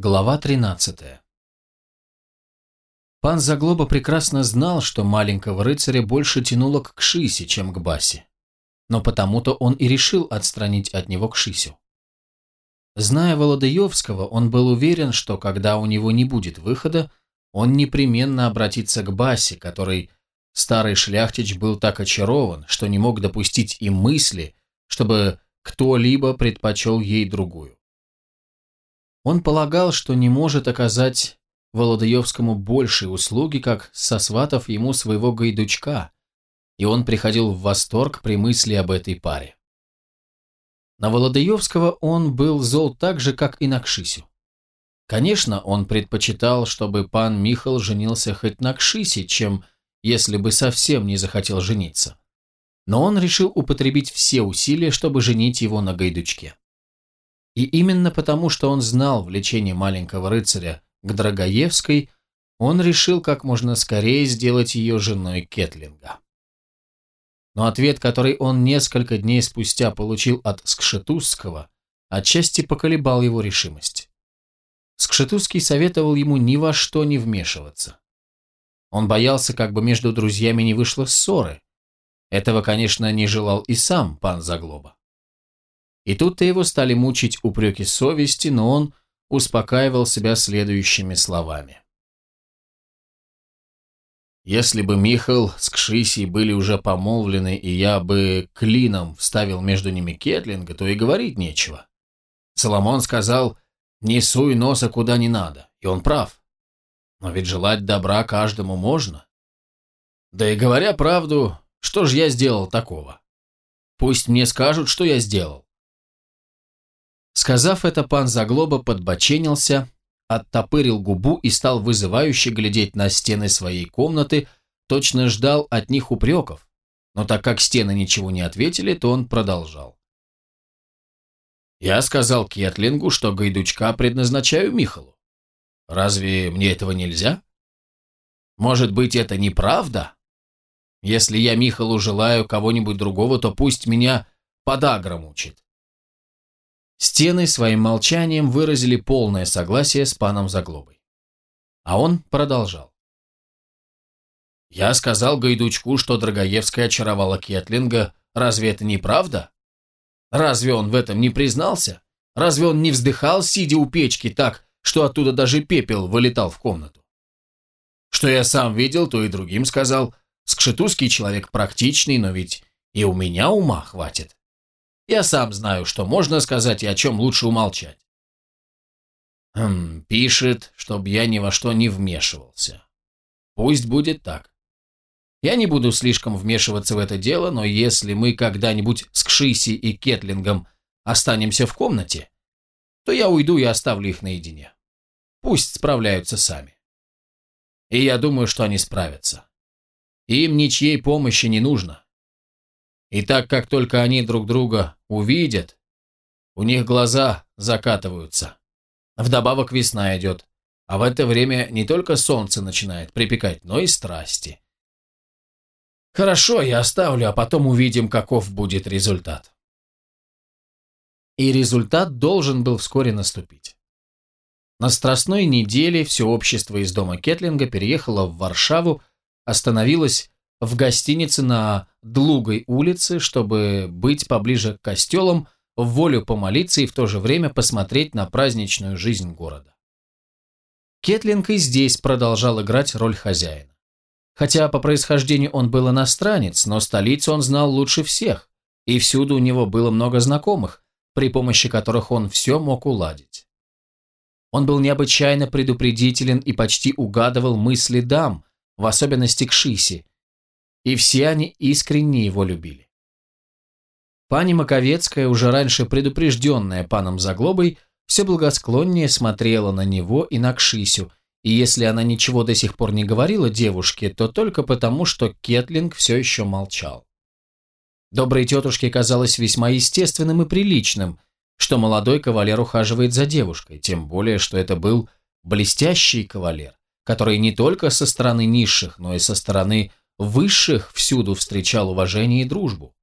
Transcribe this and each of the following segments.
Глава 13 Пан Заглоба прекрасно знал, что маленького рыцаря больше тянуло к Кшисе, чем к Басе. Но потому-то он и решил отстранить от него Кшисю. Зная Володаевского, он был уверен, что когда у него не будет выхода, он непременно обратится к Басе, который старый шляхтич был так очарован, что не мог допустить и мысли, чтобы кто-либо предпочел ей другую. Он полагал, что не может оказать Володаевскому большей услуги, как сосватав ему своего гайдучка, и он приходил в восторг при мысли об этой паре. На Володаевского он был зол так же, как и на Кшисю. Конечно, он предпочитал, чтобы пан Михал женился хоть на Кшисе, чем если бы совсем не захотел жениться. Но он решил употребить все усилия, чтобы женить его на Гайдучке. И именно потому, что он знал влечение маленького рыцаря к Драгоевской, он решил как можно скорее сделать ее женой Кетлинга. Но ответ, который он несколько дней спустя получил от Скшетузского, отчасти поколебал его решимость. Скшетузский советовал ему ни во что не вмешиваться. Он боялся, как бы между друзьями не вышло ссоры. Этого, конечно, не желал и сам пан Заглоба. И тут-то его стали мучить упреки совести, но он успокаивал себя следующими словами. Если бы Михал с Кшисей были уже помолвлены, и я бы клином вставил между ними Кетлинга, то и говорить нечего. Соломон сказал, не суй носа куда не надо, и он прав. Но ведь желать добра каждому можно. Да и говоря правду, что же я сделал такого? Пусть мне скажут, что я сделал. Сказав это, пан Заглоба подбоченился, оттопырил губу и стал вызывающе глядеть на стены своей комнаты, точно ждал от них упреков. Но так как стены ничего не ответили, то он продолжал. Я сказал Кетлингу, что гайдучка предназначаю Михалу. Разве мне этого нельзя? Может быть, это неправда? Если я Михалу желаю кого-нибудь другого, то пусть меня подагра мучит. Стены своим молчанием выразили полное согласие с паном Заглобой. А он продолжал. Я сказал Гайдучку, что Драгоевская очаровала Кетлинга. Разве это не правда? Разве он в этом не признался? Разве он не вздыхал, сидя у печки так, что оттуда даже пепел вылетал в комнату? Что я сам видел, то и другим сказал. Скшетузский человек практичный, но ведь и у меня ума хватит. Я сам знаю, что можно сказать и о чем лучше умолчать. Хм, пишет, чтобы я ни во что не вмешивался. Пусть будет так. Я не буду слишком вмешиваться в это дело, но если мы когда-нибудь с Кшиси и Кетлингом останемся в комнате, то я уйду и оставлю их наедине. Пусть справляются сами. И я думаю, что они справятся. Им ничьей помощи не нужно. И так как только они друг друга увидят, у них глаза закатываются. Вдобавок весна идет, а в это время не только солнце начинает припекать, но и страсти. Хорошо, я оставлю, а потом увидим, каков будет результат. И результат должен был вскоре наступить. На страстной неделе все общество из дома Кетлинга переехало в Варшаву, остановилось в гостинице на Длугой улице, чтобы быть поближе к костелам, в волю помолиться и в то же время посмотреть на праздничную жизнь города. Кетлинг и здесь продолжал играть роль хозяина. Хотя по происхождению он был иностранец, но столицу он знал лучше всех, и всюду у него было много знакомых, при помощи которых он все мог уладить. Он был необычайно предупредителен и почти угадывал мысли дам, в особенности к Шисе, и все они искренне его любили. Пани Маковецкая, уже раньше предупрежденная паном Заглобой, все благосклоннее смотрела на него и на Кшисю, и если она ничего до сих пор не говорила девушке, то только потому, что Кетлинг все еще молчал. Доброй тетушке казалось весьма естественным и приличным, что молодой кавалер ухаживает за девушкой, тем более, что это был блестящий кавалер, который не только со стороны низших, но и со стороны высших всюду встречал уважение и дружбу.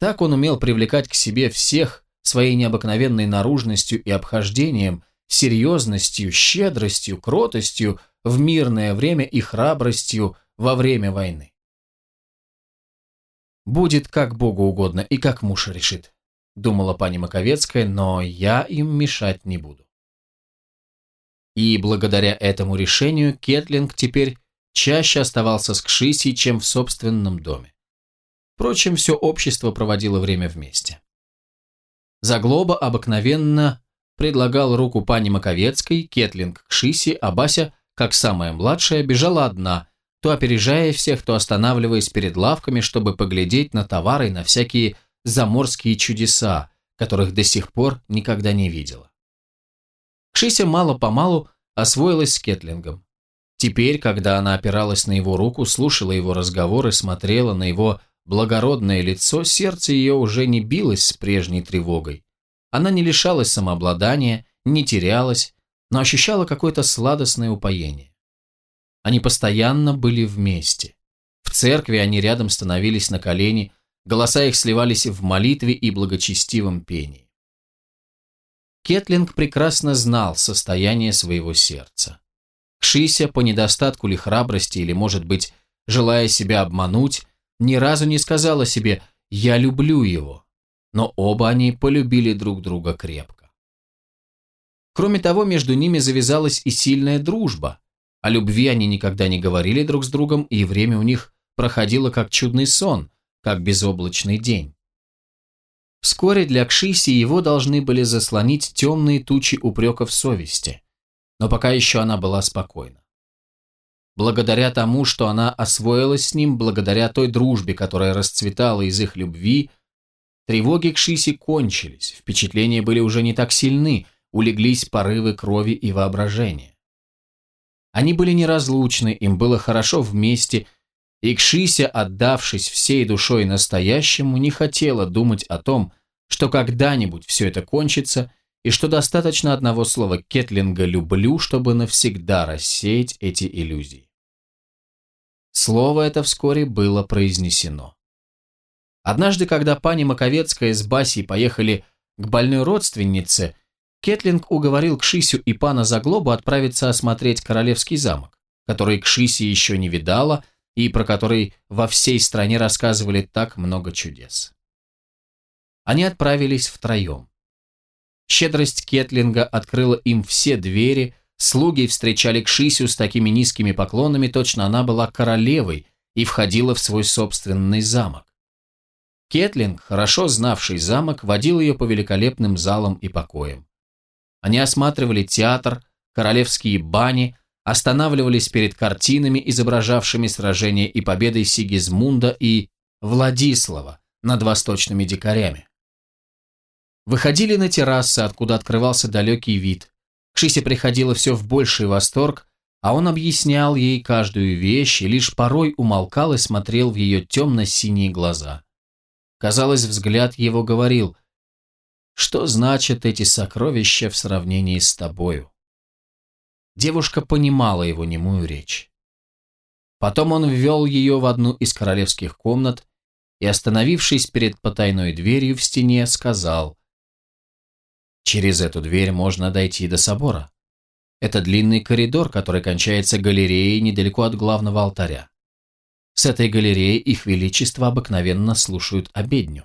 Так он умел привлекать к себе всех своей необыкновенной наружностью и обхождением, серьезностью, щедростью, кротостью в мирное время и храбростью во время войны. «Будет как Богу угодно и как муж решит», — думала пани Маковецкая, но я им мешать не буду. И благодаря этому решению Кетлинг теперь чаще оставался с Кшисей, чем в собственном доме. Впрочем, все общество проводило время вместе. Заглоба обыкновенно предлагал руку пани Маковецкой, Кетлинг к Шисе, а Бася, как самая младшая, бежала одна, то опережая всех, то останавливаясь перед лавками, чтобы поглядеть на товары и на всякие заморские чудеса, которых до сих пор никогда не видела. Кшися мало-помалу освоилась с Кетлингом. Теперь, когда она опиралась на его руку, слушала его разговоры, смотрела на его благородное лицо, сердце ее уже не билось с прежней тревогой. Она не лишалась самообладания, не терялась, но ощущала какое-то сладостное упоение. Они постоянно были вместе. В церкви они рядом становились на колени, голоса их сливались в молитве и благочестивом пении. Кетлинг прекрасно знал состояние своего сердца. Кшися по недостатку ли храбрости или, может быть, желая себя обмануть, ни разу не сказала себе «я люблю его», но оба они полюбили друг друга крепко. Кроме того, между ними завязалась и сильная дружба. О любви они никогда не говорили друг с другом, и время у них проходило как чудный сон, как безоблачный день. Вскоре для Кшиси его должны были заслонить темные тучи упреков совести, но пока еще она была спокойна. Благодаря тому, что она освоилась с ним, благодаря той дружбе, которая расцветала из их любви, тревоги к Шисе кончились, впечатления были уже не так сильны, улеглись порывы крови и воображения. Они были неразлучны, им было хорошо вместе, и Кшися, отдавшись всей душой настоящему, не хотела думать о том, что когда-нибудь все это кончится, и что достаточно одного слова Кетлинга «люблю», чтобы навсегда рассеять эти иллюзии. Слово это вскоре было произнесено. Однажды, когда пани Маковецкая с Басей поехали к больной родственнице, Кетлинг уговорил Кшисю и пана Заглобу отправиться осмотреть королевский замок, который Кшиси еще не видала и про который во всей стране рассказывали так много чудес. Они отправились втроем. Щедрость Кетлинга открыла им все двери, Слуги встречали Кшисю с такими низкими поклонами, точно она была королевой и входила в свой собственный замок. Кетлинг, хорошо знавший замок, водил ее по великолепным залам и покоям. Они осматривали театр, королевские бани, останавливались перед картинами, изображавшими сражения и победы Сигизмунда и Владислава над восточными дикарями. Выходили на террасы, откуда открывался далекий вид, Кшисе приходило все в больший восторг, а он объяснял ей каждую вещь и лишь порой умолкал и смотрел в ее темно-синие глаза. Казалось, взгляд его говорил, «Что значат эти сокровища в сравнении с тобою?» Девушка понимала его немую речь. Потом он ввел ее в одну из королевских комнат и, остановившись перед потайной дверью в стене, сказал, Через эту дверь можно дойти до собора. Это длинный коридор, который кончается галереей недалеко от главного алтаря. С этой галереи их величество обыкновенно слушают обедню.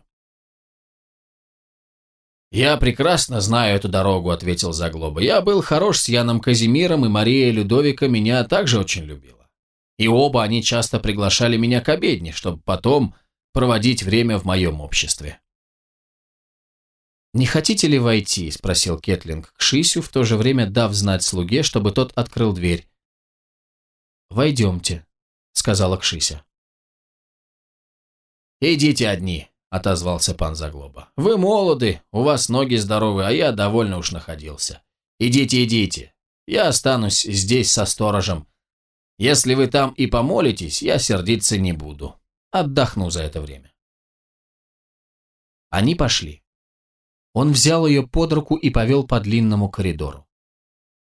«Я прекрасно знаю эту дорогу», — ответил Заглоба. «Я был хорош с Яном Казимиром, и Мария Людовика меня также очень любила. И оба они часто приглашали меня к обедне, чтобы потом проводить время в моем обществе». «Не хотите ли войти?» – спросил Кетлинг к Шисю, в то же время дав знать слуге, чтобы тот открыл дверь. «Войдемте», – сказала Кшися. «Идите одни», – отозвался пан Заглоба. «Вы молоды, у вас ноги здоровы, а я довольно уж находился. Идите, идите. Я останусь здесь со сторожем. Если вы там и помолитесь, я сердиться не буду. Отдохну за это время». Они пошли. Он взял ее под руку и повел по длинному коридору.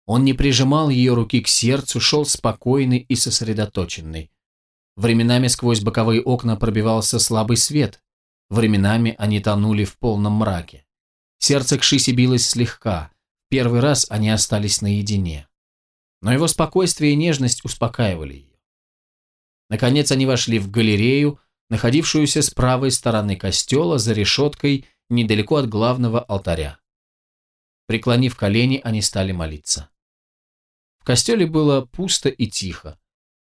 Он не прижимал ее руки к сердцу, шел спокойный и сосредоточенный. Временами сквозь боковые окна пробивался слабый свет, временами они тонули в полном мраке. Сердце Кшиси билось слегка, первый раз они остались наедине. Но его спокойствие и нежность успокаивали ее. Наконец они вошли в галерею, находившуюся с правой стороны костела за решеткой недалеко от главного алтаря. Преклонив колени, они стали молиться. В костеле было пусто и тихо.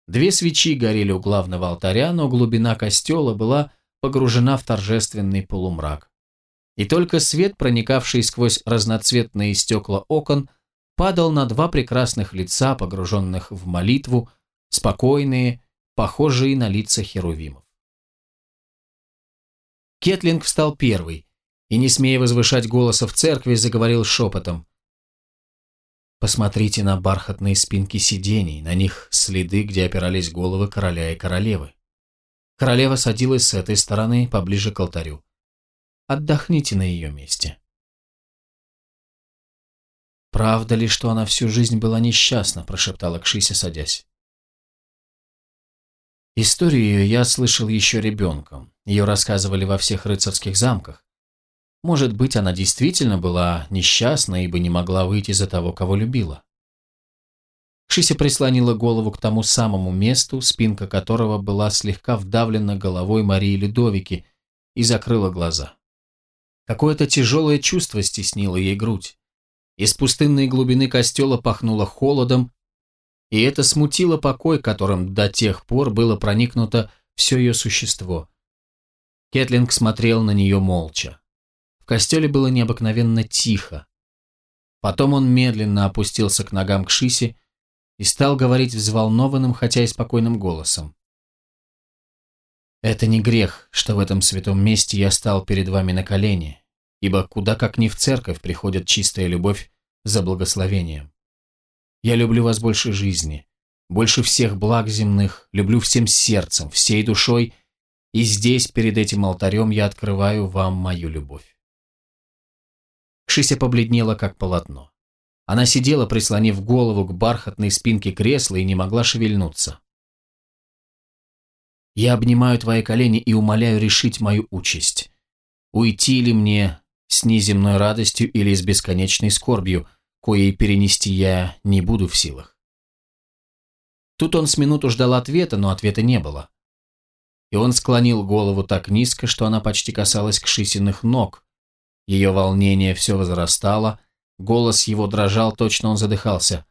Две свечи горели у главного алтаря, но глубина костела была погружена в торжественный полумрак. И только свет, проникавший сквозь разноцветные стекла окон, падал на два прекрасных лица, погруженных в молитву, спокойные, похожие на лица херувимов. Кетлинг встал первый и, не смея возвышать голоса в церкви, заговорил шепотом. Посмотрите на бархатные спинки сидений, на них следы, где опирались головы короля и королевы. Королева садилась с этой стороны, поближе к алтарю. Отдохните на ее месте. «Правда ли, что она всю жизнь была несчастна?» – прошептала Кшися, садясь. Историю ее я слышал еще ребенком. Ее рассказывали во всех рыцарских замках. Может быть, она действительно была несчастна, ибо не могла выйти за того, кого любила. Шися прислонила голову к тому самому месту, спинка которого была слегка вдавлена головой Марии Людовики, и закрыла глаза. Какое-то тяжелое чувство стеснило ей грудь. Из пустынной глубины костела пахнуло холодом, и это смутило покой, которым до тех пор было проникнуто все ее существо. Кетлинг смотрел на нее молча. Костеле было необыкновенно тихо. Потом он медленно опустился к ногам к Шисе и стал говорить взволнованным, хотя и спокойным голосом. «Это не грех, что в этом святом месте я стал перед вами на колени, ибо куда как не в церковь приходит чистая любовь за благословением. Я люблю вас больше жизни, больше всех благ земных, люблю всем сердцем, всей душой, и здесь, перед этим алтарем, я открываю вам мою любовь». Шися побледнела, как полотно. Она сидела, прислонив голову к бархатной спинке кресла и не могла шевельнуться. «Я обнимаю твои колени и умоляю решить мою участь. Уйти ли мне с неземной радостью или с бесконечной скорбью, коей перенести я не буду в силах?» Тут он с минуту ждал ответа, но ответа не было. И он склонил голову так низко, что она почти касалась к Шисиных ног. Ее волнение все возрастало, Голос его дрожал, точно он задыхался.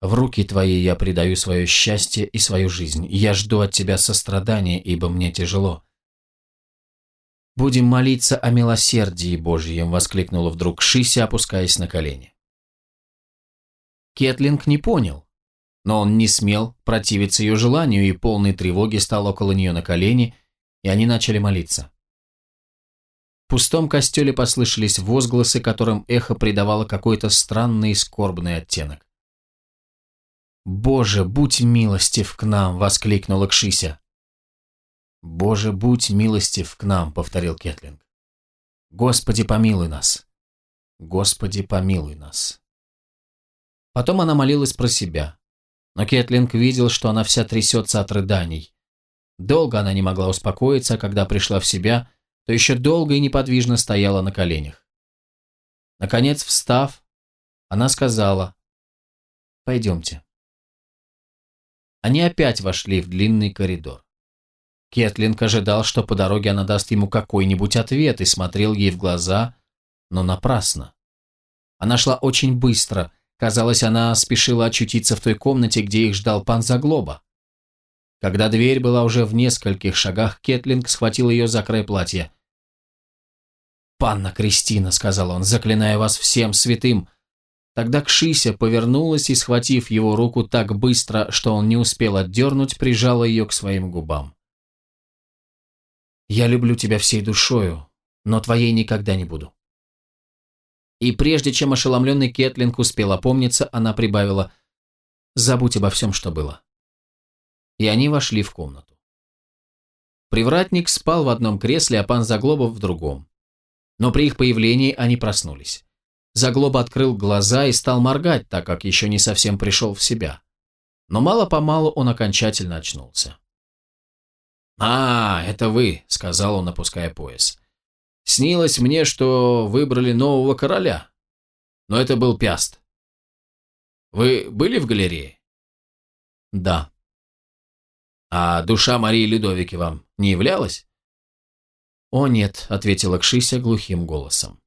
«В руки твои я предаю свое счастье и свою жизнь. Я жду от тебя сострадания, ибо мне тяжело». «Будем молиться о милосердии Божьем», — воскликнула вдруг Шися, опускаясь на колени. Кетлинг не понял, но он не смел противиться ее желанию и полной тревоги стал около нее на колени, и они начали молиться. В пустом костеле послышались возгласы, которым эхо придавало какой-то странный и скорбный оттенок. «Боже, будь милостив к нам!» — воскликнула Кшися. «Боже, будь милостив к нам!» — повторил Кетлинг. «Господи, помилуй нас! Господи, помилуй нас!» Потом она молилась про себя, но Кетлинг видел, что она вся трясется от рыданий. Долго она не могла успокоиться, когда пришла в себя — то еще долго и неподвижно стояла на коленях. Наконец, встав, она сказала «Пойдемте». Они опять вошли в длинный коридор. Кетлинг ожидал, что по дороге она даст ему какой-нибудь ответ и смотрел ей в глаза, но напрасно. Она шла очень быстро, казалось, она спешила очутиться в той комнате, где их ждал пан Заглоба. Когда дверь была уже в нескольких шагах, Кетлинг схватил ее за край платья. «Панна Кристина», — сказал он, — «заклинаю вас всем святым». Тогда Кшися повернулась и, схватив его руку так быстро, что он не успел отдернуть, прижала ее к своим губам. «Я люблю тебя всей душою, но твоей никогда не буду». И прежде чем ошеломленный Кетлинг успел опомниться, она прибавила «Забудь обо всем, что было». И они вошли в комнату. Привратник спал в одном кресле, а пан Заглобов в другом. Но при их появлении они проснулись. Заглоба открыл глаза и стал моргать, так как еще не совсем пришел в себя. Но мало-помалу он окончательно очнулся. «А, это вы», — сказал он, опуская пояс. «Снилось мне, что выбрали нового короля. но это был Пиаст. Вы были в галерее? Да. А душа Марии Людовики вам не являлась? О нет, ответила Кшися глухим голосом.